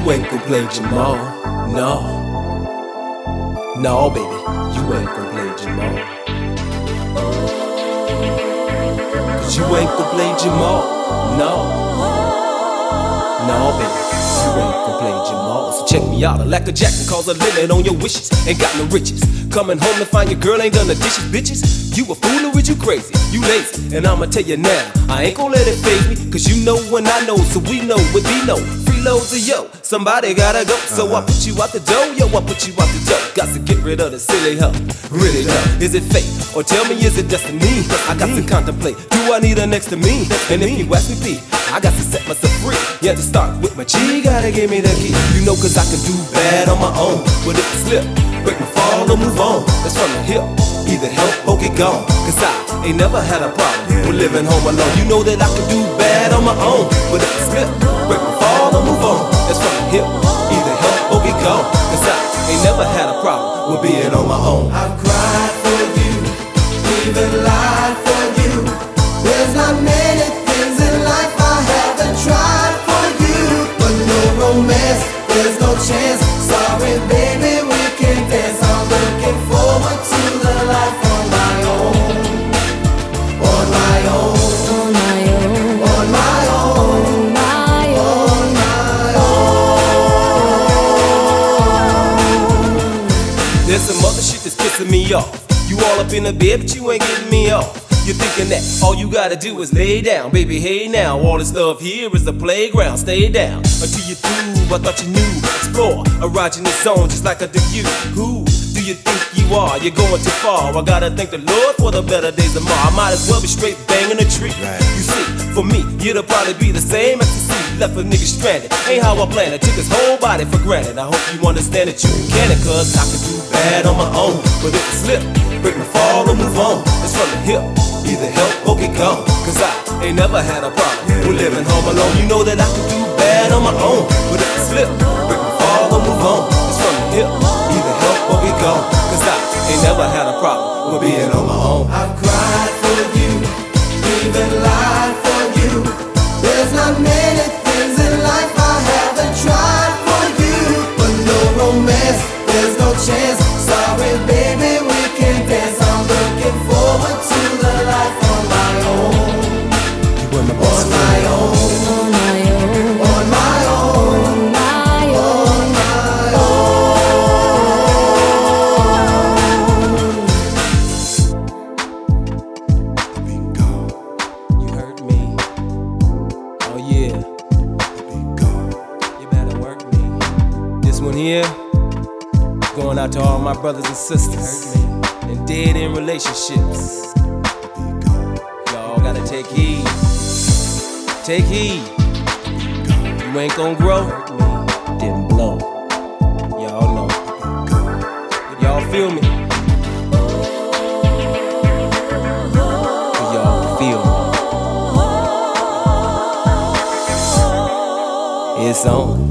You ain't gon' play Jamal, no. No, baby, you ain't gon' play Jamal. Cause you ain't gon' play Jamal, no. No, baby, you ain't gon' play Jamal. So check me out, a lack of jack can cause a limit on your wishes. Ain't got no riches. Coming home to find your girl ain't done the dishes, bitches. You a fool or is you crazy? You lazy, and I'ma tell you now. I ain't gon' let it faze me, cause you know when I know, so we know what we know. Freeloads of yo, somebody gotta go. So I put you out the door, yo, I put you out the door. Got to get rid of the silly hoe. Really though, is it fate? Or tell me, is it destiny? I got to contemplate. Do I need her next to me? And if you ask me, P, I got to set myself free. Yeah, to start with my G, gotta give me the key. You know, cause I can do bad on my own. But if I slip, break my fall or move on. That's from the hip. Either help or get gone. Cause I ain't never had a problem with living home alone. You know that I can do bad on my own. But if I slip, hip. Either help or get gone. Cause I ain't never had a problem with being on my own. I've cried for you, even lied for you. There's not many some other shit that's pissing me off. You all up in the bed, but you ain't getting me off. You're thinking that all you gotta do is lay down, baby. Hey now, all this love here is the playground. Stay down until you're through. I thought you knew. Explore, arrive in the zone just like I do you. Who do you think you are? You're going too far. I gotta thank the Lord for the better days tomorrow. I might as well be straight banging a tree. You see, for me, it'll probably be the same as to see left a nigga stranded. Ain't how I planned it. Took his whole body for granted. I hope you understand that you can it, cause I can do bad on my own. But if I slip, break my fall or move on. It's from the hip. Either help or get gone. Cause I ain't never had a problem with living home alone. You know that I can do bad on my own. But if I slip, break my fall or move on. It's from the hip. Either help or get gone. Cause I ain't never had a problem with being on my own. I've cried for you, even lied for you. One here, going out to all my brothers and sisters. And dead in relationships. Y'all gotta take heed. Take heed. You ain't gonna grow, then blow. Y'all know. Y'all feel me? Y'all feel? It's on.